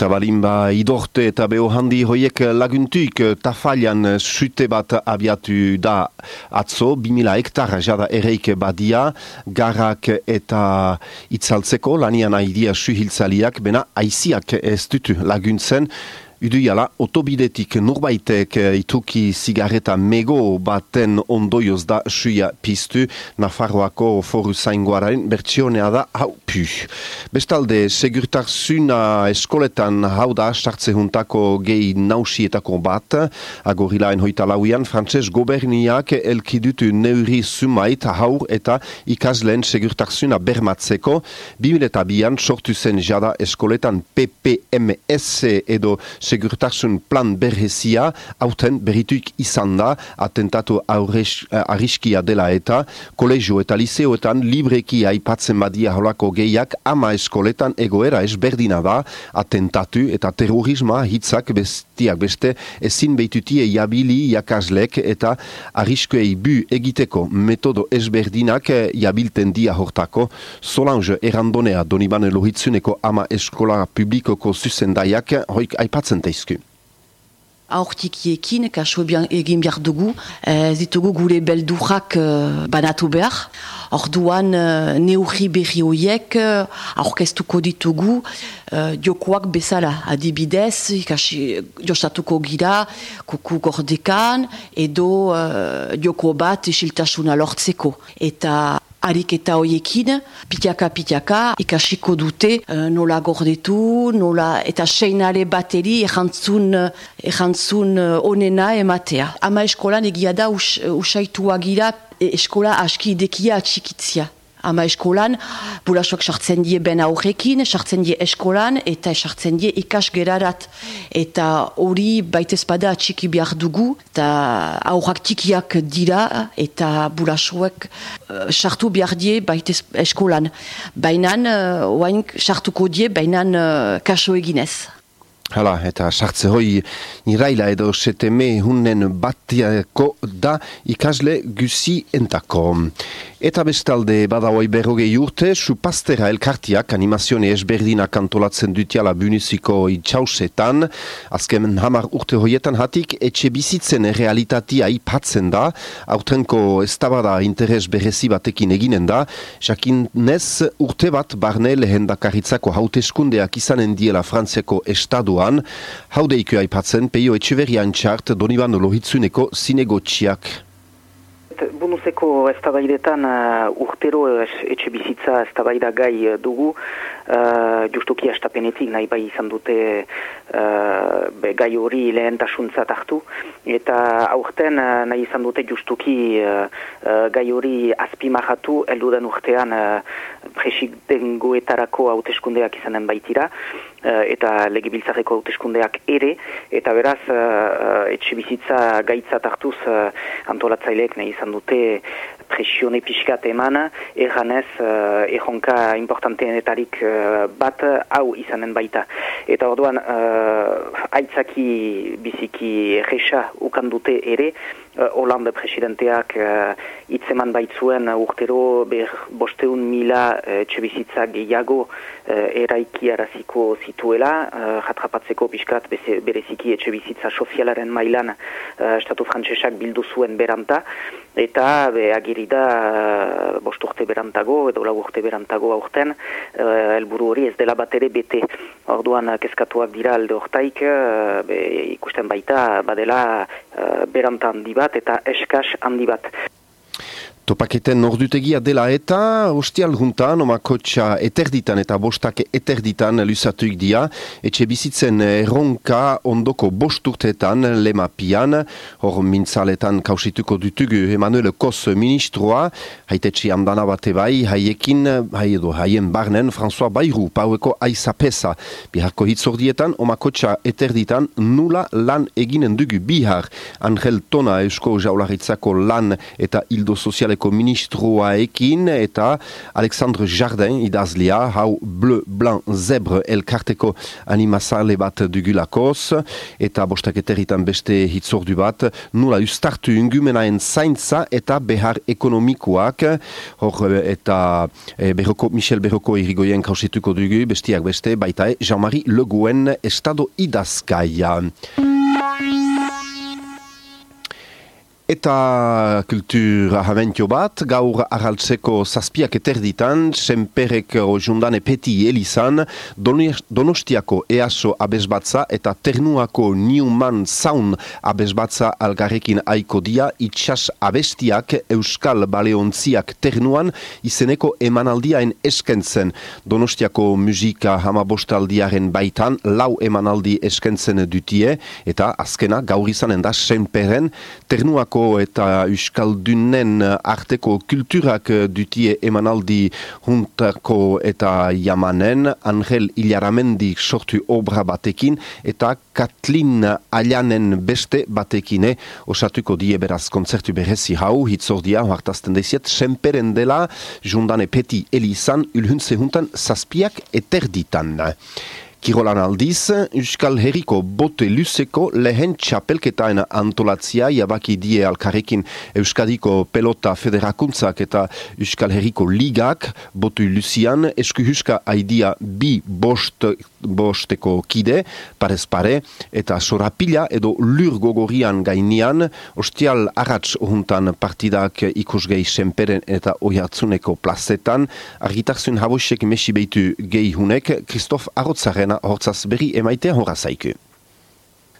Eta balimba idorte eta beho handi hoiek laguntuik tafalian sute bat abiatu da atzo, 2000 hektar jada ereik badia, garrak eta itzaltzeko lanian aidia suhiltzaliak, bena aiziak ez dutu laguntzen, Uduiala, otobidetik nurbaitek eh, ituki zigareta mego baten ondoioz da suia piztu, Nafarroako foru zaingoaren bertsionea da hau pu. Bestalde, segurtarzuna eskoletan hau da sartze juntako gehi nausietako bat, agorilaen hoita lauian, frantses goberniak elkidutu neuri sumait haur eta ikasleen segurtarzuna bermatzeko, 2002an sortu zen jada eskoletan PPMS edo segurtasun plan berrezia hauten berrituik izan da. Atentatu aurres, arriskia dela eta kolegio eta liseoetan libreki aipatzen badia holako gehiak ama eskoletan egoera esberdina da. Atentatu eta terrorisma hitzak bestiak beste ezin behitutie jabili jakaslek eta arriskoei bu egiteko metodo esberdinak jabilten dia hortako Solange erandonea donibane lohitzuneko ama eskola publikoko zuzendaiak hoik aipatzen zaitezku. Aurtikiekin, kaso egin behar dugu, ez ditugu gure beldurrak uh, banatu behar. Orduan uh, neurri berri horiek uh, aurkeztuko ditugu uh, jokoak bezala. Adibidez, ikasi jostatuko gira, kuku gordekan, edo uh, joko bat isiltasuna lortzeko. Eta ariketa hoiekin, pitiaka pitiaka, ikasiko dute nola gordetu, nola eta seinale bateri erantzun uh, onena ematea. Ama eskolan egia da us, usaitua gira eskola aski idekia atxikitzia ama eskolan, burasoak sartzen die ben aurrekin, sartzen die eskolan, eta sartzen die ikas gerarat. Eta hori baitez bada txiki behar dugu, eta aurrak txikiak dira, eta burasoak uh, sartu behar die baitez eskolan. Bainan, uh, sartuko die, bainan uh, kaso eginez. Hala, eta sartze hoi iraila edo seteme hunen batiako da ikasle gusi entako. Eta bestalde badauai berrogei urte, supastera elkartiak animazione esberdina kantolatzen dutiala buniziko itxausetan. Azken hamar urte hoietan hatik, etxe bizitzen realitatea ipatzen da, aurtenko estabada interes berezi batekin eginen da, jakin nez urte bat barne lehendakaritzako hauteskundeak izanen diela Frantziako estaduan, haudeiko aipatzen peio etxeverian txart Doniban lohitzuneko zinegotxiak bunuzeko eztabaidetan uh, urtero etxe bizitza eztabaida gai uh, dugu. Uh, justuki astapenetik nahi bai izan dute uh, gai hori lehentasuntzat hartu. Eta aurten uh, nahi izan dute justuki uh, uh, gai hori azpimahatu eldudan urtean uh, presidentgoetarako hauteskundeak izanen baitira uh, eta legibiltzareko hauteskundeak ere. Eta beraz uh, etxe bizitza gaitzat hartuz uh, antolatzaileek nahi izan dute presione pixkat eman, erranez uh, erronka importanteenetarik uh, bat hau izanen baita. Eta orduan, uh, aitzaki biziki erresa ukandute ere, uh, Hollande presidenteak uh, itzeman baitzuen urtero ber bosteun mila uh, txebizitza gehiago uh, eraiki araziko zituela, uh, jatrapatzeko pixkat bereziki etxebizitza sozialaren mailan uh, Estatu Frantsesak bildu zuen beranta, eta be, agiri da uh, bost urte berantago edo lau urte berantago aurten uh, helburu hori ez dela bat ere bete. Orduan uh, kezkatuak dira alde hortaik uh, ikusten baita badela uh, beranta handi bat eta eskas handi bat Topaketen ordutegia dela eta ostial juntan, omakotxa eterditan eta bostak eterditan lusatuik dia, etxe bizitzen erronka ondoko bosturtetan lemapian, hor mintzaletan kausituko dutugu Emanuel Kos ministroa, haitetxe andana bate bai, haiekin, haiedo, haien barnen, François Bayrou, paueko aizapesa, biharko hitzordietan, omakotxa eterditan nula lan eginen dugu bihar, Angel Tona eusko jaularitzako lan eta hildo sozialeko arteko ministroaekin eta Alexandre Jardin idazlia, hau bleu, blanc, zebre elkarteko animazale bat dugulakoz eta bostak eteritan beste hitzordu bat, nula ustartu ungumenaen zaintza eta behar ekonomikoak, hor eta e, berroko, Michel Berroko irigoien kausituko dugu, bestiak beste, baita e, Jean-Marie Le Gouen estado idazkaia. Eta kultura hamentio bat, gaur arraltzeko zazpiak eterditan, senperek ojundan epeti elizan, donostiako easo abezbatza eta ternuako Newman Sound abezbatza algarrekin aiko dia, itxas abestiak euskal baleontziak ternuan izeneko emanaldiaen eskentzen. Donostiako musika hamabostaldiaren baitan, lau emanaldi eskentzen dutie, eta azkena gaur izanen da senperen ternuako eta Euskaldunen arteko kulturak dutie emanaldi juntako eta jamanen, Angel Ilaramendi sortu obra batekin eta Katlin Alianen beste batekine osatuko die beraz konzertu berezi hau, hitzordia, hartazten deziet, senperen dela, jundane peti elizan, ulhuntze juntan, zazpiak eterditan. Kirolan aldiz, Euskal Herriko bote luzeko lehen txapelketaen antolatzia jabaki die alkarrekin Euskadiko pelota federakuntzak eta Euskal Herriko ligak. Bote luzian eskuhuska aidia bi bost, bosteko kide, parez pare, eta sorapila edo lur gogorian gainian, ostial arratz ohuntan partidak ikusgei senperen eta oiatzuneko plazetan, argitarzun habosek mesi behitu gehihunek, Kristof Arotzaren dena hortzaz berri emaitea horra zaiku.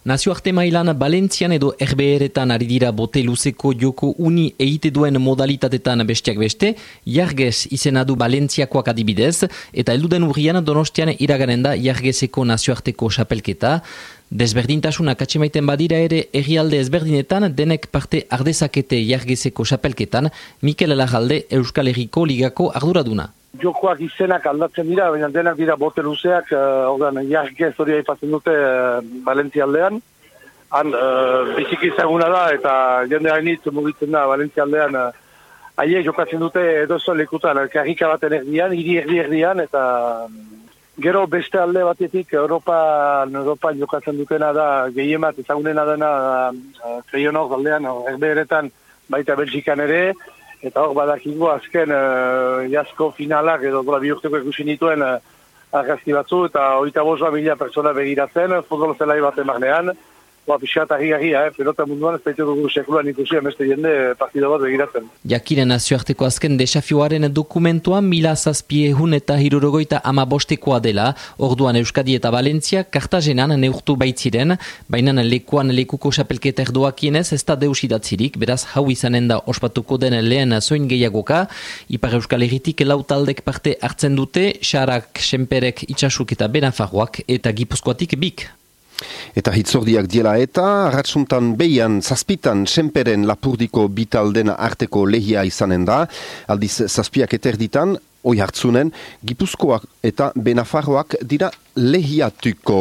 Nazioarte mailan Balentzian edo RBR-etan ari dira bote luzeko joko uni eite duen modalitatetan bestiak beste, jargez izena du Balentziakoak adibidez, eta elduden urrian donostian iraganen da jargezeko nazioarteko xapelketa. Desberdintasuna katxemaiten badira ere errialde ezberdinetan denek parte ardezakete jargezeko xapelketan, Mikel Lajalde Euskal Herriko ligako arduraduna jokoak izenak aldatzen dira, baina denak dira bote luzeak, uh, ordan, jargez hori aipatzen dute uh, Valentzialdean. Han, uh, biziki ezaguna da, eta jende hainit mugitzen da Valentzialdean, uh, aie jokatzen dute edozo lekutan, karrika baten erdian, hiri erdi erdian, eta gero beste alde batetik Europa, Europa jokatzen dutena da, gehiemat ezagunena dena, uh, aldean, erberetan, baita Belgikan ere, eta hor badakingo azken uh, jasko finalak edo gola bihurteko ikusi nituen uh, argazki batzu eta oita bosba mila pertsona begiratzen futbol zelai bat emarnean Ba, pixat ahi eh? pelota munduan ez baitu dugu sekulan ikusi ameste jende partida bat begiratzen. Jakire nazioarteko azken desafioaren dokumentua mila zazpiehun eta hirurogoita ama bostekoa dela, orduan Euskadi eta Valentzia kartagenan neurtu baitziren, baina lekuan lekuko xapelketa erdoakienez ez da deusidatzirik, beraz hau izanen da ospatuko den lehen zoin gehiagoka, Ipar Euskal Herritik lautaldek parte hartzen dute, xarak, senperek, itxasuk eta benafarroak eta gipuzkoatik bik. Eta hitzordiak diela eta, ratsuntan behian zazpitan senperen lapurdiko bitalden arteko lehia izanen da, aldiz zazpiak eterditan, oi hartzunen, Gipuzkoak eta Benafarroak dira lehiatuko.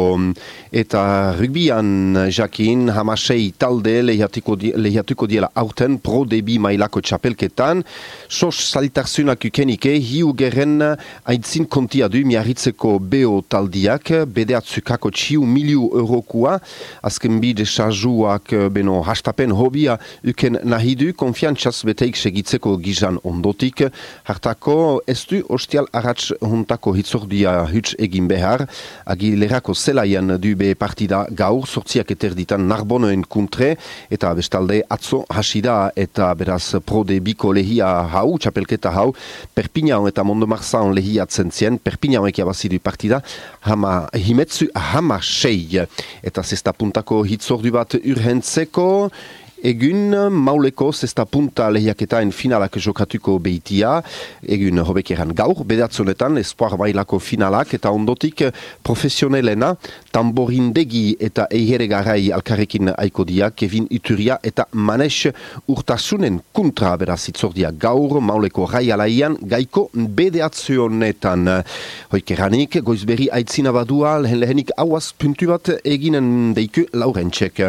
Eta rugbian jakin hamasei talde lehiatuko, lehiatuko diela aurten pro debi mailako txapelketan. Sos salitarzunak ukenike, hiu geren aitzin kontia du miarritzeko BO taldiak, bedeatzukako txiu miliu eurokua, azken bide sajuak beno hastapen hobia uken nahi du, konfiantzaz beteik segitzeko gizan ondotik. Hartako ez du ostial arratz huntako hitzordia huts egin behar, agilerako zelaian dube partida gaur, sortziak eterditan narbonoen kuntre, eta bestalde atzo hasida eta beraz prode biko lehia hau, txapelketa hau, Perpignan eta Mondomarzan lehiatzen zien, Perpignan ekia bazidu partida, hama himetzu hama sei, eta zesta puntako hitzordu bat urhentzeko, Egun mauleko zesta punta lehiaketaen finalak jokatuko behitia, egun hobekeran gaur, bedatzonetan espoar bailako finalak eta ondotik profesionelena tamborindegi eta eihere garai alkarrekin aiko dia, Kevin Ituria eta Manes urtasunen kontra beraz itzordia gaur, mauleko rai alaian gaiko bedatzionetan. Hoikeranik, goizberi aitzina badua, lehen lehenik hauaz puntu bat eginen deiku laurentxek.